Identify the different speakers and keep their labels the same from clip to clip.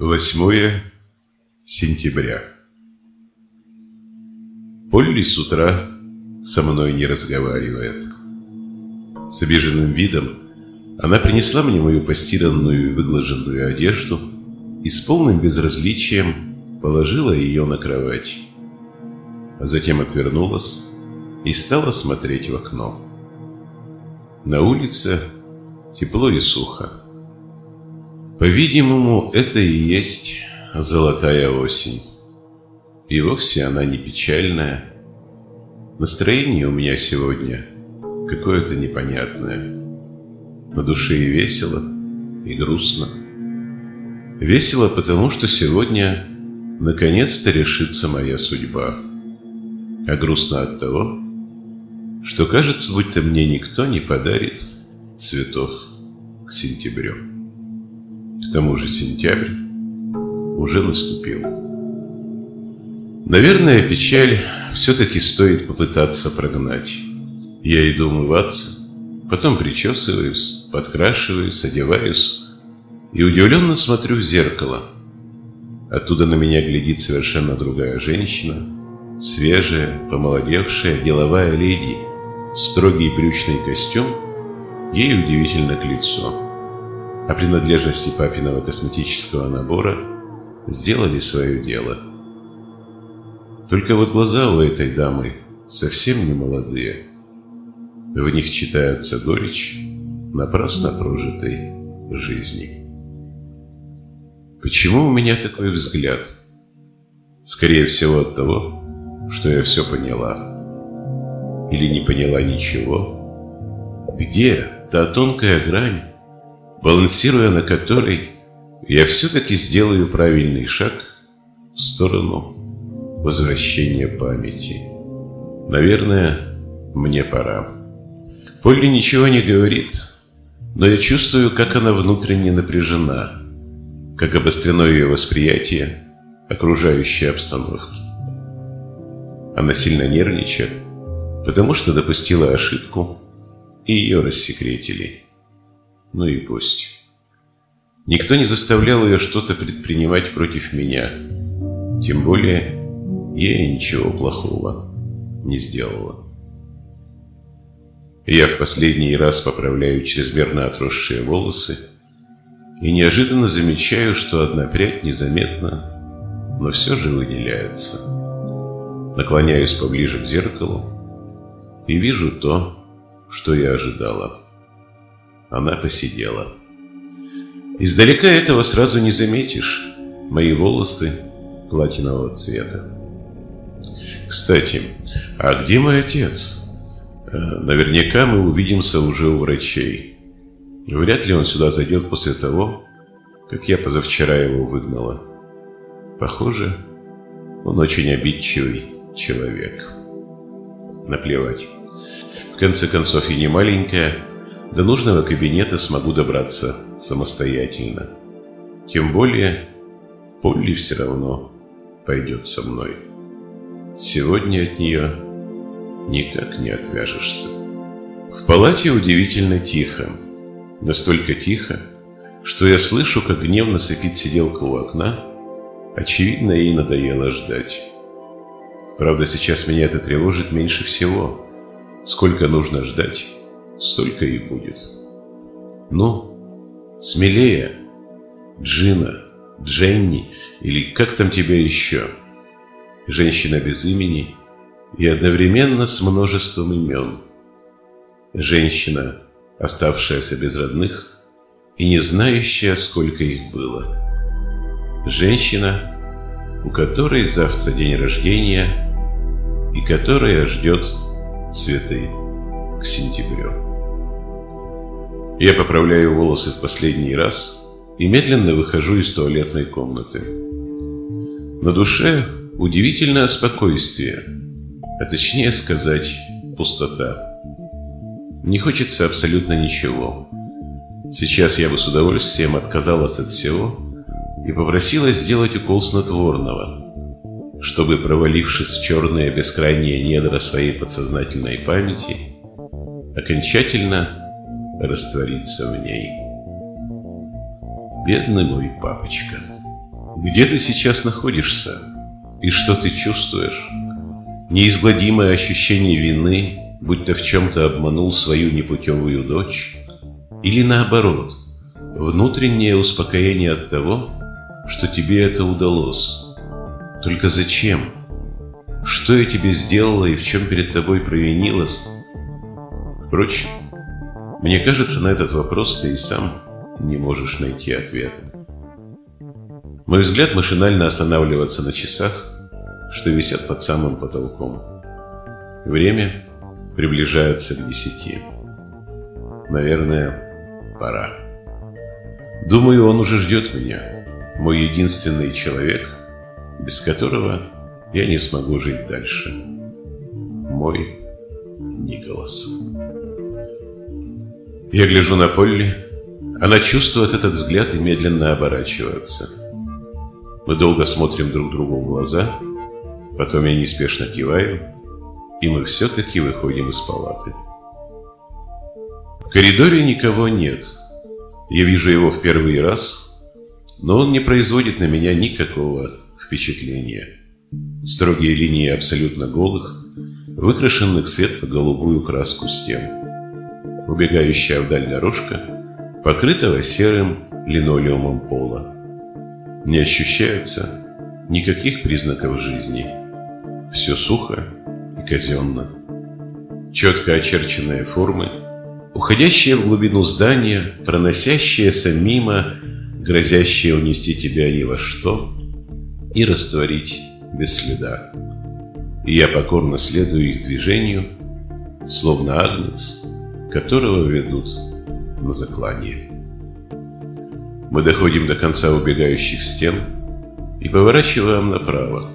Speaker 1: 8 сентября. Полли с утра со мной не разговаривает. С обиженным видом она принесла мне мою постиранную и выглаженную одежду и с полным безразличием положила ее на кровать. А затем отвернулась и стала смотреть в окно. На улице тепло и сухо. По-видимому, это и есть золотая осень. И вовсе она не печальная. Настроение у меня сегодня какое-то непонятное. На душе и весело, и грустно. Весело, потому что сегодня наконец-то решится моя судьба. А грустно от того, что кажется, будто мне никто не подарит цветов к сентябрю. К тому же сентябрь уже наступил. Наверное, печаль все-таки стоит попытаться прогнать. Я иду умываться, потом причесываюсь, подкрашиваюсь, одеваюсь и удивленно смотрю в зеркало. Оттуда на меня глядит совершенно другая женщина, свежая, помолодевшая, деловая леди, строгий брючный костюм, ей удивительно к лицу а принадлежности папиного косметического набора сделали свое дело. Только вот глаза у этой дамы совсем не молодые. В них читается горечь напрасно прожитой жизни. Почему у меня такой взгляд? Скорее всего от того, что я все поняла. Или не поняла ничего. Где та тонкая грань, балансируя на которой я все-таки сделаю правильный шаг в сторону возвращения памяти. Наверное, мне пора. Полли ничего не говорит, но я чувствую, как она внутренне напряжена, как обострено ее восприятие окружающей обстановки. Она сильно нервничает, потому что допустила ошибку, и ее рассекретили. Ну и пусть. Никто не заставлял ее что-то предпринимать против меня. Тем более, я ничего плохого не сделала. Я в последний раз поправляю чрезмерно отросшие волосы и неожиданно замечаю, что одна прядь незаметно, но все же выделяется. Наклоняюсь поближе к зеркалу и вижу то, что я ожидала. Она посидела. Издалека этого сразу не заметишь. Мои волосы платинового цвета. Кстати, а где мой отец? Э, наверняка мы увидимся уже у врачей. Вряд ли он сюда зайдет после того, как я позавчера его выгнала. Похоже, он очень обидчивый человек. Наплевать. В конце концов, и не маленькая, до нужного кабинета смогу добраться самостоятельно. Тем более, Полли все равно пойдет со мной. Сегодня от нее никак не отвяжешься. В палате удивительно тихо. Настолько тихо, что я слышу, как гневно сопит сиделка у окна. Очевидно, ей надоело ждать. Правда, сейчас меня это тревожит меньше всего. Сколько нужно ждать? Столько и будет. Ну, смелее, Джина, Дженни или как там тебя еще? Женщина без имени и одновременно с множеством имен. Женщина, оставшаяся без родных и не знающая, сколько их было. Женщина, у которой завтра день рождения и которая ждет цветы к сентябрю. Я поправляю волосы в последний раз и медленно выхожу из туалетной комнаты. На душе удивительное спокойствие, а точнее сказать, пустота. Не хочется абсолютно ничего. Сейчас я бы с удовольствием отказалась от всего и попросила сделать укол снотворного, чтобы, провалившись в черные бескрайние недра своей подсознательной памяти, окончательно раствориться в ней. Бедный мой папочка. Где ты сейчас находишься? И что ты чувствуешь? Неизгладимое ощущение вины, будто в чем-то обманул свою непутевую дочь? Или наоборот, внутреннее успокоение от того, что тебе это удалось? Только зачем? Что я тебе сделала и в чем перед тобой провинилась? Впрочем, мне кажется, на этот вопрос ты и сам не можешь найти ответа. Мой взгляд машинально останавливается на часах, что висят под самым потолком. Время приближается к десяти. Наверное, пора. Думаю, он уже ждет меня, мой единственный человек, без которого я не смогу жить дальше. Мой Николас. Я гляжу на Полли. Она чувствует этот взгляд и медленно оборачивается. Мы долго смотрим друг другу в глаза, потом я неспешно киваю, и мы все-таки выходим из палаты. В коридоре никого нет. Я вижу его в первый раз, но он не производит на меня никакого впечатления. Строгие линии абсолютно голых, выкрашенных светло-голубую краску стен. Убегающая вдаль дорожка, покрытого серым линолеумом пола. Не ощущается никаких признаков жизни. Все сухо и казенно. Четко очерченные формы, уходящие в глубину здания, проносящиеся мимо, грозящие унести тебя ни во что и растворить без следа. И я покорно следую их движению, словно агнец, которого ведут на заклание. Мы доходим до конца убегающих стен и поворачиваем направо.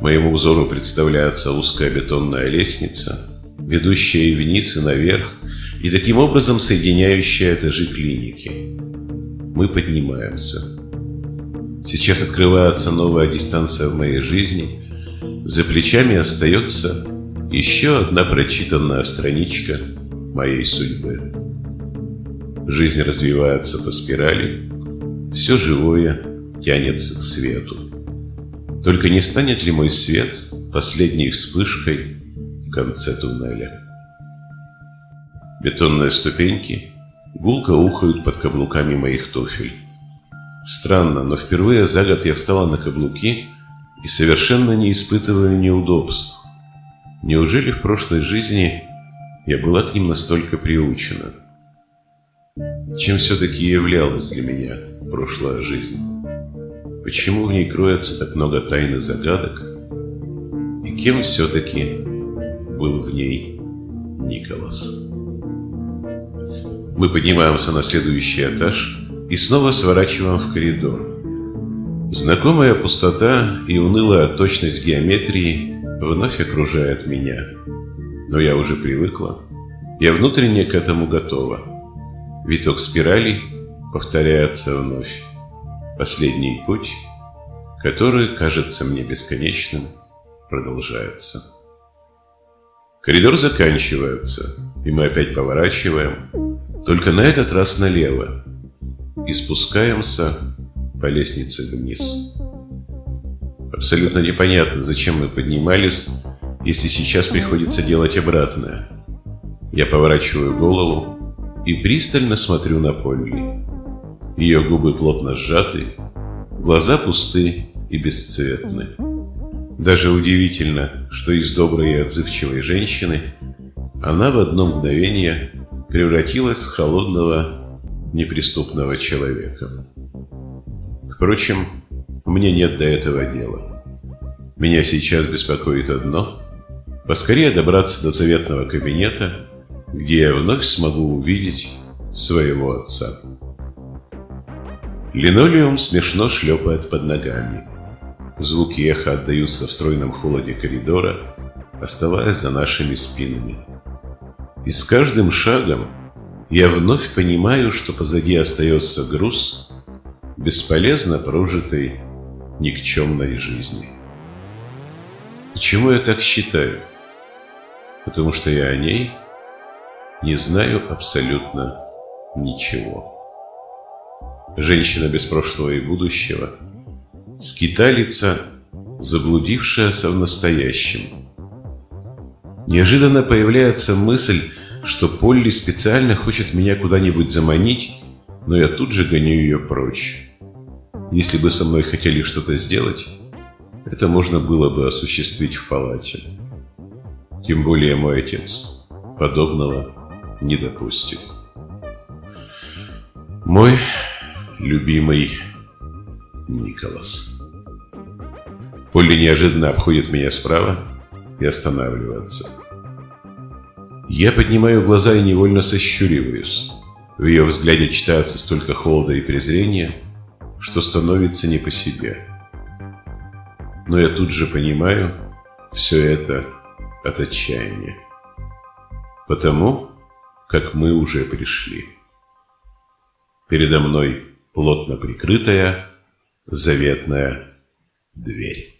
Speaker 1: Моему взору представляется узкая бетонная лестница, ведущая и вниз, и наверх, и таким образом соединяющая этажи клиники. Мы поднимаемся. Сейчас открывается новая дистанция в моей жизни. За плечами остается еще одна прочитанная страничка моей судьбы. Жизнь развивается по спирали. Все живое тянется к свету. Только не станет ли мой свет последней вспышкой в конце туннеля? Бетонные ступеньки гулко ухают под каблуками моих туфель. Странно, но впервые за год я встала на каблуки и совершенно не испытываю неудобств. Неужели в прошлой жизни я была к ним настолько приучена? Чем все-таки являлась для меня прошлая жизнь? Почему в ней кроется так много тайн и загадок? И кем все-таки был в ней Николас? Мы поднимаемся на следующий этаж – и снова сворачиваем в коридор. Знакомая пустота и унылая точность геометрии вновь окружает меня. Но я уже привыкла. Я внутренне к этому готова. Виток спиралей повторяется вновь. Последний путь, который кажется мне бесконечным, продолжается. Коридор заканчивается, и мы опять поворачиваем, только на этот раз налево, и спускаемся по лестнице вниз. Абсолютно непонятно, зачем мы поднимались, если сейчас приходится делать обратное. Я поворачиваю голову и пристально смотрю на Полли. Ее губы плотно сжаты, глаза пусты и бесцветны. Даже удивительно, что из доброй и отзывчивой женщины она в одно мгновение превратилась в холодного неприступного человека. Впрочем, мне нет до этого дела. Меня сейчас беспокоит одно – поскорее добраться до заветного кабинета, где я вновь смогу увидеть своего отца. Линолеум смешно шлепает под ногами. Звуки эха отдаются в стройном холоде коридора, оставаясь за нашими спинами. И с каждым шагом я вновь понимаю, что позади остается груз бесполезно прожитой никчемной жизни. Почему я так считаю? Потому что я о ней не знаю абсолютно ничего. Женщина без прошлого и будущего, Скиталица, заблудившаяся в настоящем. Неожиданно появляется мысль, что Полли специально хочет меня куда-нибудь заманить, но я тут же гоню ее прочь. Если бы со мной хотели что-то сделать, это можно было бы осуществить в палате. Тем более мой отец подобного не допустит. Мой любимый Николас. Полли неожиданно обходит меня справа и останавливается. Я поднимаю глаза и невольно сощуриваюсь. В ее взгляде читается столько холода и презрения, что становится не по себе. Но я тут же понимаю, все это от отчаяния. Потому, как мы уже пришли. Передо мной плотно прикрытая заветная дверь.